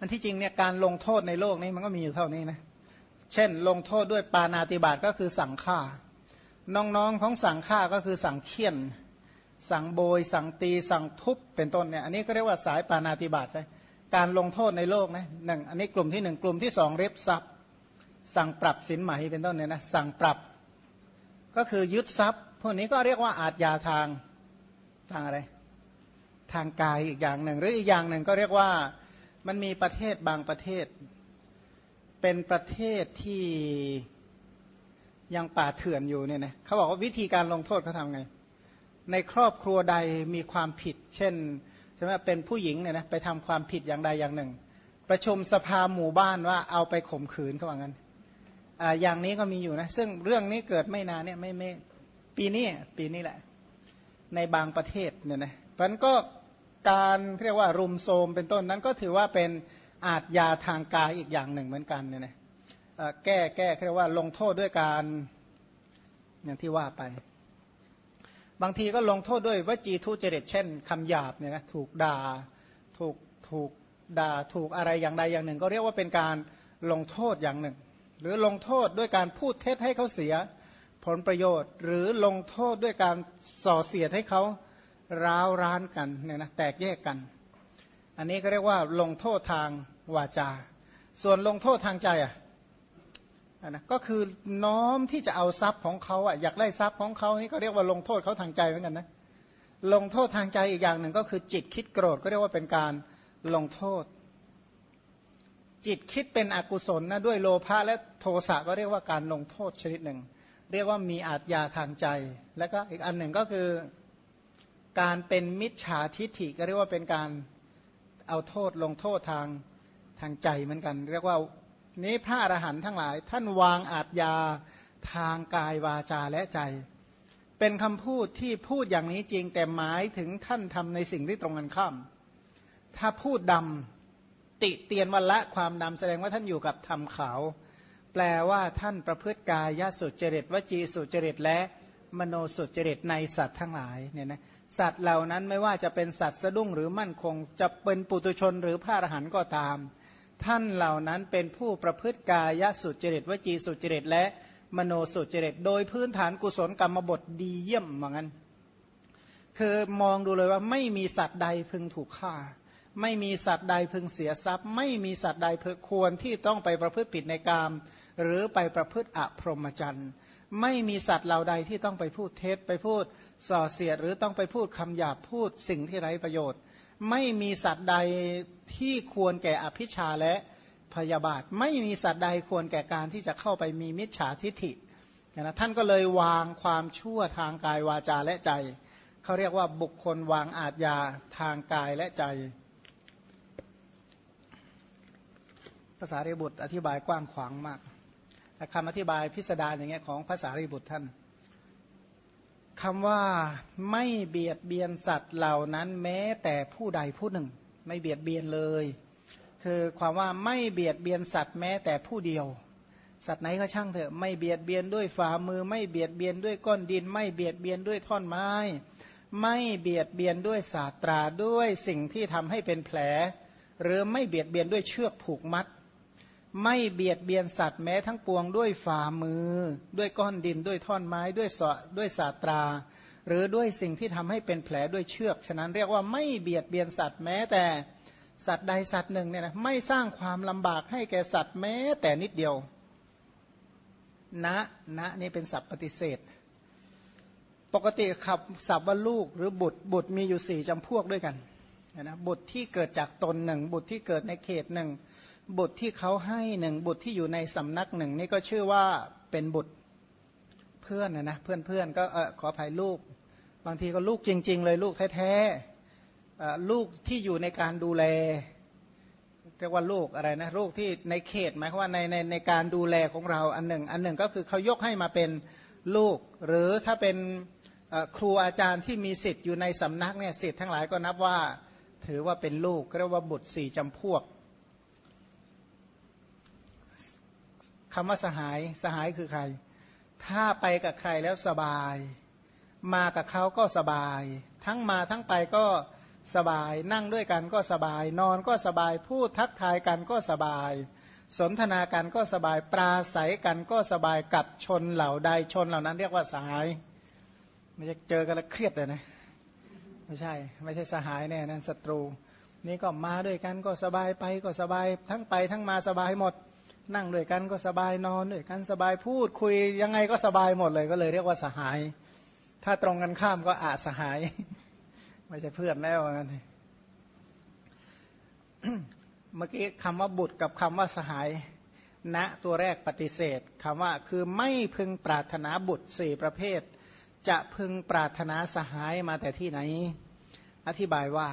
อันที่จริงเนี่ยการลงโทษในโลกนี้มันก็มีอยู่เท่านี้นะเช่น ลงโทษด้วยปานาติบาตก็คือสั่งฆ่า น้องๆของสั่งฆ่าก็คือสั่งเคี่ยน สั่งโบย สั่งตี สั่งทุบเป็นต้นเนี่ยอันนี้ก็เรียกว่าสายปานาติบาตใช่การลงโทษในโลกนะหนึ่งอันนี้กลุ่มที่หนึ่งกลุ่มที่สองเรียบทรัพย์ สั่งปรับสินไหมเป็นต้นเนี่ยนะสั่งปรับก็คือยึดทรัพย์พวกนี้ก็เรียกว่าอาทยาทางทางอะไร ทางกายอีกอย่างหนึ่ง หรืออีกอย่างหนึ่งก็เรียกว่า มันมีประเทศบางประเทศ เป็นประเทศที่ยังป่าเถื่อนอยู่เนี่ยนะเขาบอกว่าวิธีการลงโทษเขาทำไง ในครอบครัวใดมีความผิด เช่นใช่ไหมเป็นผู้หญิงเนี่ยนะไปทำความผิดอย่างใดอย่างหนึ่ง ประชุมสภาหมู่บ้านว่าเอาไปข่มขืนเขาว่างั้นออย่างนี้ก็มีอยู่นะซึ่งเรื่องนี้เกิดไม่นานเนี่ยไม่ไม่ปีนี้ปีนี้แหละ ในบางประเทศเนี่ยนะมันก็ การเรียกว่ารุมโทมเป็นต้นนั้นก็ถือว่าเป็นอาจยาทางกายอีกอย่างหนึ่งเหมือนกันเนี่ยนะแก้แก้เรียกว่าลงโทษด้วยการอย่างที่ว่าไป บางทีก็ลงโทษด้วยวจีทุจริตเช่นคำหยาบเนี่ยนะถูกด่าถูกถูกด่าถูกอะไรอย่างใดอย่างหนึ่ง ก็เรียกว่าเป็นการลงโทษอย่างหนึ่ง หรือลงโทษด้วยการพูดเท็จให้เขาเสียผลประโยชน์ หรือลงโทษด้วยการส่อเสียดให้เขา ร้าวร้านกันเนี่ยนะแตกแยกกัน อันนี้ก็เรียกว่าลงโทษทางวาจา ส่วนลงโทษทางใจอะนะก็คือน้อมที่จะเอาทรัพย์ของเขาอะอยากได้ทรัพย์ของเขานี่ก็เรียกว่าลงโทษเขาทางใจเหมือนกันนะลงโทษทางใจอีกอย่างหนึ่งก็คือจิตคิดโกรธก็เรียกว่าเป็นการลงโทษ จิตคิดเป็นอกุศลนะด้วยโลภะและโทสะก็เรียกว่าการลงโทษชนิดหนึ่ง เรียกว่ามีอาทยาทางใจ แล้วก็อีกอันหนึ่งก็คือ การเป็นมิจฉาทิฐิก็เรียกว่าเป็นการเอาโทษลงโทษทางทางใจเหมือนกัน เรียกว่านี้พระอรหันต์ทั้งหลาย ท่านวางอาทยาทางกายวาจาและใจ เป็นคำพูดที่พูดอย่างนี้จริงแต่หมายถึงท่านทำในสิ่งที่ตรงกันข้าม ถ้าพูดดำติเตียนวันละความดำแสดงว่าท่านอยู่กับธรรมขาว แปลว่าท่านประพฤติกายสุจริตวจีสุจริตและ มโนสุจริตในสัตว์ทั้งหลายเนี่ยนะสัตว์เหล่านั้นไม่ว่าจะเป็นสัตว์สะดุ้งหรือมั่นคง จะเป็นปุตุชนหรือพระอรหันต์ก็ตาม ท่านเหล่านั้นเป็นผู้ประพฤติกายสุจริตวจีสุจริตและมโนสุจริต โดยพื้นฐานกุศลกรรมบทดีเยี่ยมเหมือนกันคือมองดูเลยว่าไม่มีสัตว์ใดพึงถูกฆ่า ไม่มีสัตว์ใดพึงเสียทรัพย์ ไม่มีสัตว์ใดพึงควรที่ต้องไปประพฤติผิดในกาม หรือไปประพฤติอพรหมจรรย์ ไม่มีสัตว์เหล่าใดที่ต้องไปพูดเท็จไปพูดส่อเสียด หรือต้องไปพูดคำหยาบพูดสิ่งที่ไร้ประโยชน์ ไม่มีสัตว์ใดที่ควรแก่อภิชาและพยาบาท ไม่มีสัตว์ใดควรแก่การที่จะเข้าไปมีมิจฉาทิฐินะท่านก็เลยวางความชั่วทางกายวาจาและใจ เขาเรียกว่าบุคคลวางอาทยาทางกายและใจ ภาษาเรบุตรอธิบายกว้างขวางมาก คำอธิบายพิสดารอย่างเงี้ยของภาษาริบุตรท่านคำว่าไม่เบียดเบียนสัตว์เหล่านั้นแม้แต่ผู้ใดผู้หนึ่ง ไม่เบียดเบียนเลย คือความว่าไม่เบียดเบียนสัตว์แม้แต่ผู้เดียว สัตว์ไหนก็ช่างเถอะไม่เบียดเบียนด้วยฝ่ามือ ไม่เบียดเบียนด้วยก้อนดิน ไม่เบียดเบียนด้วยท่อนไม้ ไม่เบียดเบียนด้วยศาสตราด้วยสิ่งที่ทำให้เป็นแผล หรือไม่เบียดเบียนด้วยเชือกผูกมัด ไม่เบียดเบียนสัตว์แม้ทั้งปวงด้วยฝ่ามือ ด้วยก้อนดินด้วยท่อนไม้ด้วยสด้วยสาตรา หรือด้วยสิ่งที่ทำให้เป็นแผลด้วยเชือก ฉะนั้นเรียกว่าไม่เบียดเบียนสัตว์แม้แต่สัตว์ใดสัตว์หนึ่งเนี่ยนะไม่สร้างความลำบากให้แก่สัตว์แม้แต่นิดเดียวณณนี่เป็นศัพท์ปฏิเสธ ปกติขับศัพท์ว่าลูกหรือบุตรบุตรมีอยู่สี่จำพวกด้วยกันนะบุตรที่เกิดจากตนหนึ่งบุตรที่เกิดในเขตหนึ่ง บุตรที่เขาให้หนึ่งบุตรที่อยู่ในสำนักหนึ่งนี่ก็ชื่อว่าเป็นบุตรเพื่อนนะนะเพื่อนเพื่อนก็เออขออภัยลูก บางทีก็ลูกจริง ๆ เลยลูกแท้ๆลูกที่อยู่ในการดูแลเรียกว่าลูกอะไรนะลูกที่ในเขตหมายความว่าในในในการดูแลของเราอันหนึ่ง อันหนึ่งก็คือเขายกให้มาเป็นลูก หรือถ้าเป็นครูอาจารย์ที่มีสิทธิ์อยู่ในสำนักเนี่ยสิทธิ์ทั้งหลายก็นับว่าถือว่าเป็นลูกเรียกว่าบุตรสี่จำพวก คำว่าสหายสหายคือใคร ถ้าไปกับใครแล้วสบาย มากับเขาก็สบาย ทั้งมาทั้งไปก็สบาย นั่งด้วยกันก็สบาย นอนก็สบาย พูดทักทายกันก็สบาย สนทนากันก็สบาย ปราศัยกันก็สบายกับชนเหล่าใดชนเหล่านั้นเรียกว่าสหายไม่ใช่เจอกันแล้วเครียดเลยนะไม่ใช่ ไม่ใช่สหายแน่นั่นศัตรู นี่ก็มาด้วยกันก็สบายไปก็สบาย ทั้งไปทั้งมาสบายหมด นั่งด้วยกันก็สบายนอนด้วยกันสบายพูดคุยยังไงก็สบายหมดเลยก็เลยเรียกว่าสหาย ถ้าตรงกันข้ามก็อาสหาย ไม่ใช่เพื่อนแล้วงั้นเมื่อกี้คำว่าบุตรกับคำว่าสหาย ณตัวแรกปฏิเสธคำว่าคือไม่พึงปรารถนาบุตรสี่ประเภท จะพึงปรารถนาสหายมาแต่ที่ไหน อธิบายว่า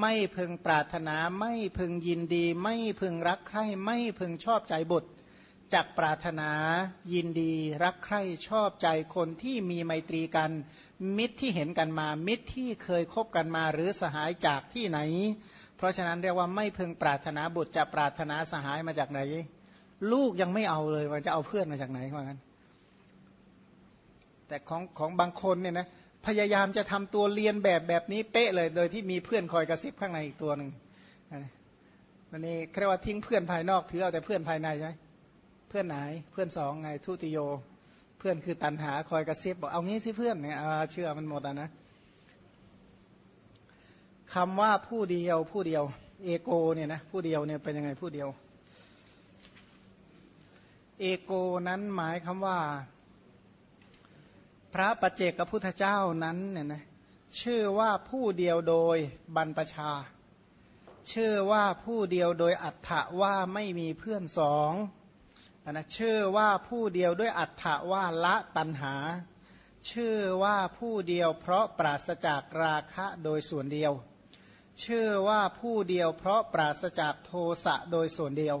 ไม่พึงปรารถนา ไม่พึงยินดี ไม่พึงรักใคร่ ไม่พึงชอบใจบุตรจักปรารถนายินดีรักใคร่ชอบใจคนที่มีไมตรีกัน มิตรที่เห็นกันมา มิตรที่เคยคบกันมาหรือสหายจากที่ไหน เพราะฉะนั้นเรียกว่าไม่พึงปรารถนาบุตรจะปรารถนาสหายมาจากไหน ลูกยังไม่เอาเลยมันจะเอาเพื่อนมาจากไหนว่างั้นแต่ของของบางคนเนี่ยนะ พยายามจะทำตัวเรียนแบบแบบนี้เป๊ะเลย โดยที่มีเพื่อนคอยกระซิบข้างในอีกตัวหนึ่งวันนี้เรียกว่าทิ้งเพื่อนภายนอกถือเอาแต่เพื่อนภายในใช่ไหมเพื่อนไหนเพื่อนสองไงทุติโย เพื่อนคือตันหาคอยกระซิบบอกเอางี้สิเพื่อนเนี่ยเชื่อมันหมดอะนะคำว่าผู้เดียวผู้เดียว เอโกเนี่ยนะผู้เดียวเนี่ยเป็นยังไงผู้เดียว เอโกนั้นหมายคำว่า พระปัจเจกพุทธเจ้านั้นเนี่ยนะชื่อว่าผู้เดียวโดยบรรพชา ชื่อว่าผู้เดียวโดยอัฏฐว่าไม่มีเพื่อนสองนะชื่อว่าผู้เดียวด้วยอัฏฐว่าละตันหา ชื่อว่าผู้เดียวเพราะปราศจากราคะโดยส่วนเดียว ชื่อว่าผู้เดียวเพราะปราศจากโทสะโดยส่วนเดียว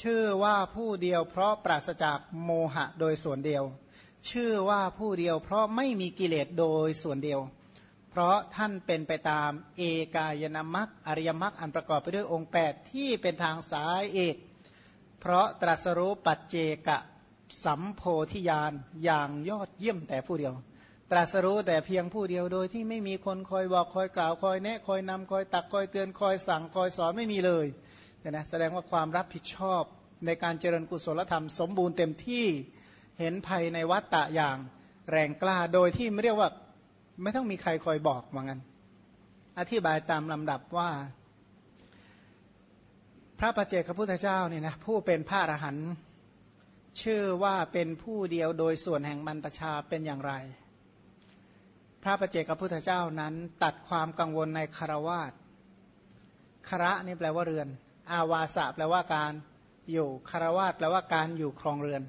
ชื่อว่าผู้เดียวเพราะปราศจากโมหะโดยส่วนเดียว ชื่อว่าผู้เดียว เพราะไม่มีกิเลสโดยส่วนเดียว เพราะท่านเป็นไปตามเอกายนามัคอริยมัคอันประกอบไปด้วยองค์ 8 ที่เป็นทางสายเอก เพราะตรัสรู้ปัจเจกะสัมโพธิญาณอย่างยอดเยี่ยมแต่ผู้เดียว ตรัสรู้แต่เพียงผู้เดียวโดยที่ไม่มีคนคอยบอกคอยกล่าวคอยแนะคอยนำคอยตักคอยเตือนคอยสั่งคอยสอนไม่มีเลยเนี่ยนะแสดงว่าความรับผิดชอบในการเจริญกุศลธรรมสมบูรณ์เต็มที่ เห็นภัยในวัฏฏะอย่างแรงกล้าโดยที่ไม่เรียกว่า ไม่ต้องมีใครคอยบอกเหมือนกันอธิบายตามลำดับว่า พระประเจกพุทธเจ้าเนี่ยนะผู้เป็นพระอรหันต์ชื่อว่าเป็นผู้เดียวโดยส่วนแห่งบรรพชาเป็นอย่างไร พระประเจกพุทธเจ้านั้นตัดความกังวลในคารวาสคระนี่แปลว่าเรือน อาวาสะแปลว่าการอยู่คารวาสแปลว่าการอยู่ครองเรือน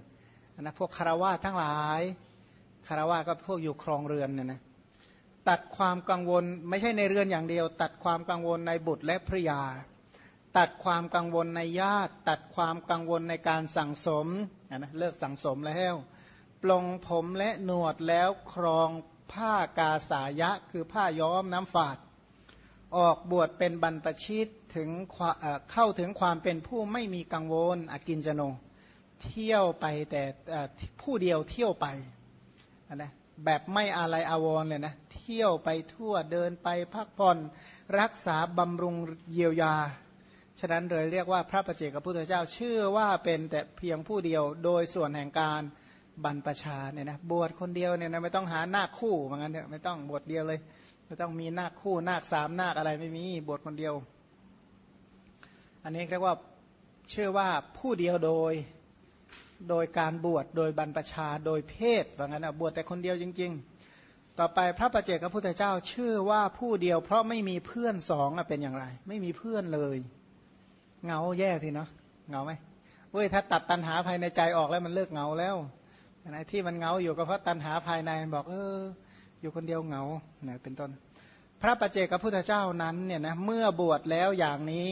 นะพวกคารวาทั้งหลายคารวาก็พวกอยู่ครองเรือนเนี่ยนะตัดความกังวลไม่ใช่ในเรือนอย่างเดียว ตัดความกังวลในบุตรและภรยา ตัดความกังวลในญาติ ตัดความกังวลในการสั่งสมนะเลิกสั่งสมแล้วปลงผมและหนวดแล้วครองผ้ากาสายะ คือผ้าย้อมน้ำฝาด ออกบวชเป็นบรรพชิตถึงเข้าถึงความเป็นผู้ไม่มีกังวลอกินจโน เที่ยวไปแต่ผู้เดียวเที่ยวไปนะแบบไม่อะไรอาวรเลยนะเที่ยวไปทั่วเดินไปพักผ่อนรักษาบำรุงเยียวยา ฉะนั้นเลยเรียกว่าพระประเจกพุทธเจ้าชื่อว่าเป็นแต่เพียงผู้เดียวโดยส่วนแห่งการบรรพชาเนี่ยนะบวชคนเดียวเนี่ยนะไม่ต้องหาหน้าคู่เหมือนกันเถอะไม่ต้องบวชเดียวเลยไม่ต้องมีหน้าคู่หน้าสามหน้าอะไรไม่มีบวชคนเดียว อันนี้เรียกว่าชื่อว่าผู้เดียวโดย โดยการบวชโดยบรรพชาโดยเพศว่างั้นนะบวชแต่คนเดียวจริง ๆ ต่อไปพระประเจกพระพุทธเจ้าชื่อว่าผู้เดียว เพราะไม่มีเพื่อนสองเป็นอย่างไร ไม่มีเพื่อนเลยเงาแย่ทีเนาะเงาไหมเว้ยถ้าตัดตันหาภายในใจออกแล้วมันเลิกเงาแล้วนที่มันเงาอยู่ก็เพราะตันหาภายในบอกเออ อยู่คนเดียวเงาเนี่ยเป็นต้น พระประเจกพระพุทธเจ้านั้นเนี่ยนะเมื่อบวชแล้วอย่างนี้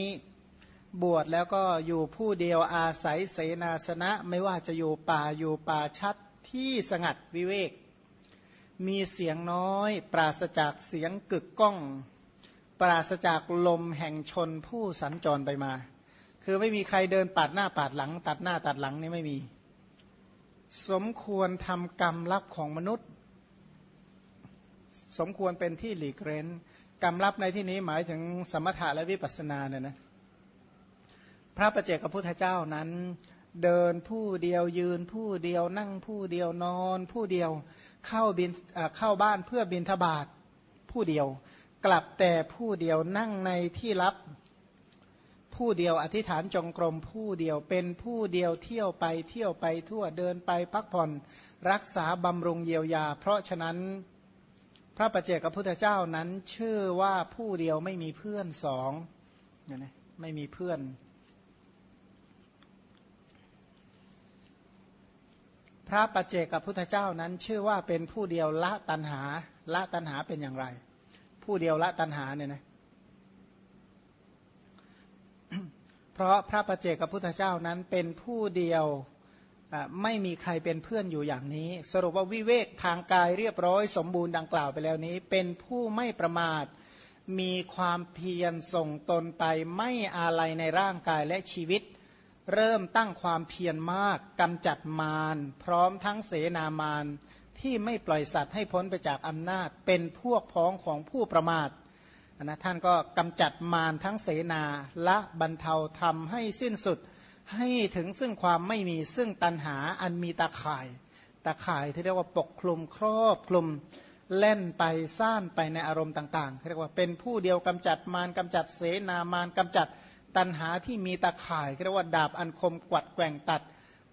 บวชแล้วก็อยู่ผู้เดียวอาศัยเสนาสนะ ไม่ว่าจะอยู่ป่าอยู่ป่าชัดที่สงัดวิเวก มีเสียงน้อย ปราศจากเสียงกึกก้อง ปราศจากลมแห่งชนผู้สัญจรไปมา คือไม่มีใครเดินปาดหน้าปาดหลัง ตัดหน้าตัดหลังนี่ไม่มี สมควรทำกรรมลับของมนุษย์ สมควรเป็นที่หลีกเร้นกรรมลับในที่นี้หมายถึงสมถะและวิปัสสนาเนี่ยนะ พระประเจกับพุทธเจ้านั้น เดินผู้เดียวยืนผู้เดียวนั่งผู้เดียวนอนผู้เดียวเข้าบินเข้าบ้านเพื่อบินทบาทผู้เดียว กลับแต่ผู้เดียวนั่งในที่ลับผู้เดียวอธิษฐานจงกรมผู้เดียวเป็นผู้เดียวเที่ยวไปเที่ยวไปทั่วเดินไปพักผ่อนรักษาบำรุงเยียวยา เพราะฉะนั้นพระประเจกับพุทธเจ้านั้นชื่อว่าผู้เดียวไม่มีเพื่อนสองนะไม่มีเพื่อน พระปัจเจกับพุทธเจ้านั้น ชื่อว่าเป็นผู้เดียวละตันหาละตันหาเป็นอย่างไร ผู้เดียวละตันหาเนี่ยนะเพราะพระประเจกับพุทธเจ้านั้นเป็นผู้เดียวไม่มีใครเป็นเพื่อนอยู่อย่างนี้ สรุปว่าวิเวกทางกายเรียบร้อย สมบูรณ์ดังกล่าวไปแล้วนี้ เป็นผู้ไม่ประมาทมีความเพียรส่งตนไปไม่อาลัยในร่างกายและชีวิต เริ่มตั้งความเพียรมากกำจัดมารพร้อมทั้งเสนามารที่ไม่ปล่อยสัตว์ให้พ้นไปจากอำนาจ เป็นพวกพ้องของผู้ประมาทนะท่านก็กำจัดมารทั้งเสนาละบรรเทาทำให้สิ้นสุดให้ถึงซึ่งความไม่มีซึ่งตันหาอันมีตาข่าย ตาข่ายที่เรียกว่าปกคลุมครอบคลุมเล่นไปซ่านไปในอารมณ์ต่างๆเรียกว่าเป็นผู้เดียวกำจัดมารกำจัดเสนามารกำจัด ตันหาที่มีตาข่ายเรียกว่าดาบอันคมกวัดแกว่งตัด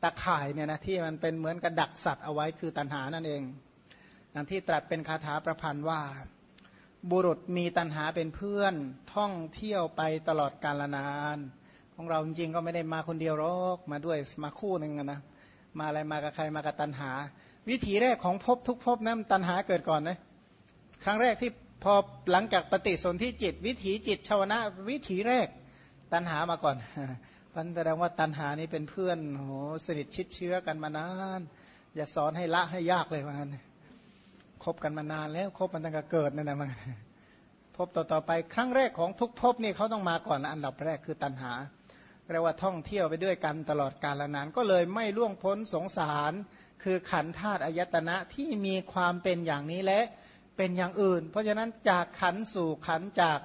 ตาข่ายเนี่ยนะที่มันเป็นเหมือนกระดักสัตว์เอาไว้คือตันหานั่นเองอย่างที่ตรัสเป็นคาถาประพันธ์ว่า บุรุษมีตันหาเป็นเพื่อนท่องเที่ยวไปตลอดกาลนาน ของเราจริงๆก็ไม่ได้มาคนเดียวหรอกมาด้วยมาคู่หนึ่งนะมาอะไรมากับใครมากับตันหา วิถีแรกของภพทุกภพนั้นตันหาเกิดก่อนนะครั้งแรกที่พอหลังจากปฏิสนธิจิต วิถีจิตชาวนะวิถีแรก ตันหามาก่อนพันแสดงว่าตันหานี้เป็นเพื่อนโหสนิทชิดเชื้อกันมานาน อย่าสอนให้ละให้ยากเลยว่างั้นคบกันมานานแล้วคบมันตั้งแต่เกิดนั่นนะมันพบต่อต่อไปครั้งแรกของทุกพบนี่เขาต้องมาก่อนอันดับแรกคือตัณหาเรียกว่าท่องเที่ยวไปด้วยกันตลอดกาลนาน ก็เลยไม่ล่วงพ้นสงสาร คือขันธาตุอายตนะที่มีความเป็นอย่างนี้และเป็นอย่างอื่น เพราะฉะนั้นจากขันสู่ขันจาก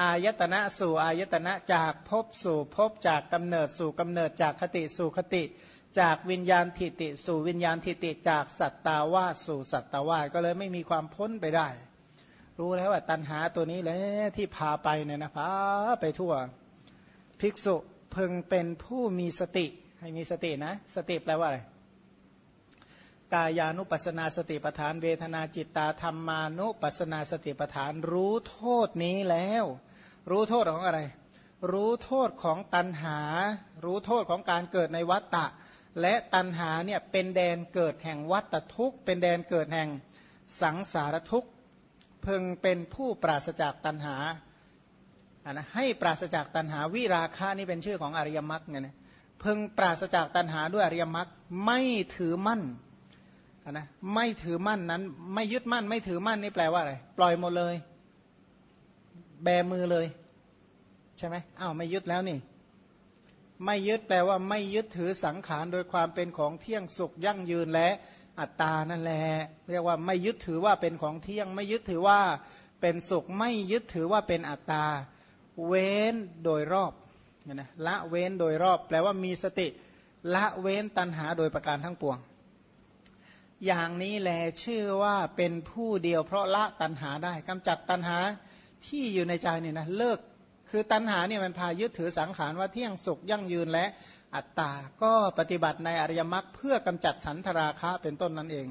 อายตนะสู่อายตนะจากพบสู่พบจากกำเนิดสู่กำเนิดจากคติสู่คติ จากวิญญาณทิติ สู่วิญญาณทิติ จากสัตตาวาสสู่สัตตาวาสก็เลยไม่มีความพ้นไปได้ รู้แล้วว่าตัณหาตัวนี้แหละที่พาไปเนี่ยนะพาไปทั่ว ภิกษุเพึงเป็นผู้มีสติ ให้มีสตินะ สติแปลว่าอะไรกายานุปัสนาสติปทาน เวทนาจิตตาธรรมานุปัสนาสติปทานรู้โทษนี้แล้ว รู้โทษของอะไร รู้โทษของตัณหา รู้โทษของการเกิดในวัฏฏะ และตันหาเนี่ยเป็นแดนเกิดแห่งวัตทุกข์ เป็นแดนเกิดแห่งสังสารทุกข์เพึงเป็นผู้ปราศจากตันหาอ่นะให้ปราศจากตันหาวิราคะนี่เป็นชื่อของอริยมรรคเนี่ยนะพึงปราศจากตันหาด้วยอริยมรรคไม่ถือมั่นนะไม่ถือมั่นนั้น ไม่ยึดมั่น ไม่ถือมั่นนี่แปลว่าอะไร ปล่อยหมดเลย แบมือเลย ใช่ไหมอ้าวไม่ยึดแล้วนี่ ไม่ยึดแปลว่าไม่ยึดถือสังขารโดยความเป็นของเที่ยงสุขยั่งยืนและอัตตานั่นแหละเรียกว่าไม่ยึดถือว่าเป็นของเที่ยง ไม่ยึดถือว่าเป็นสุข ไม่ยึดถือว่าเป็นอัตตา เว้นโดยรอบนะละเว้นโดยรอบ แปลว่ามีสติ ละเว้นตัณหาโดยประการทั้งปวง อย่างนี้แลชื่อว่าเป็นผู้เดียวเพราะละตัณหาได้กำจัดตัณหา ที่อยู่ในใจนี่นะเลิกคือตัณหาเนี่ยมันพายึดถือสังขารว่าเที่ยงสุขยั่งยืนและอัตตา ก็ปฏิบัติในอริยมรรคเพื่อกำจัดฉันทราคะเป็นต้นนั่นเอง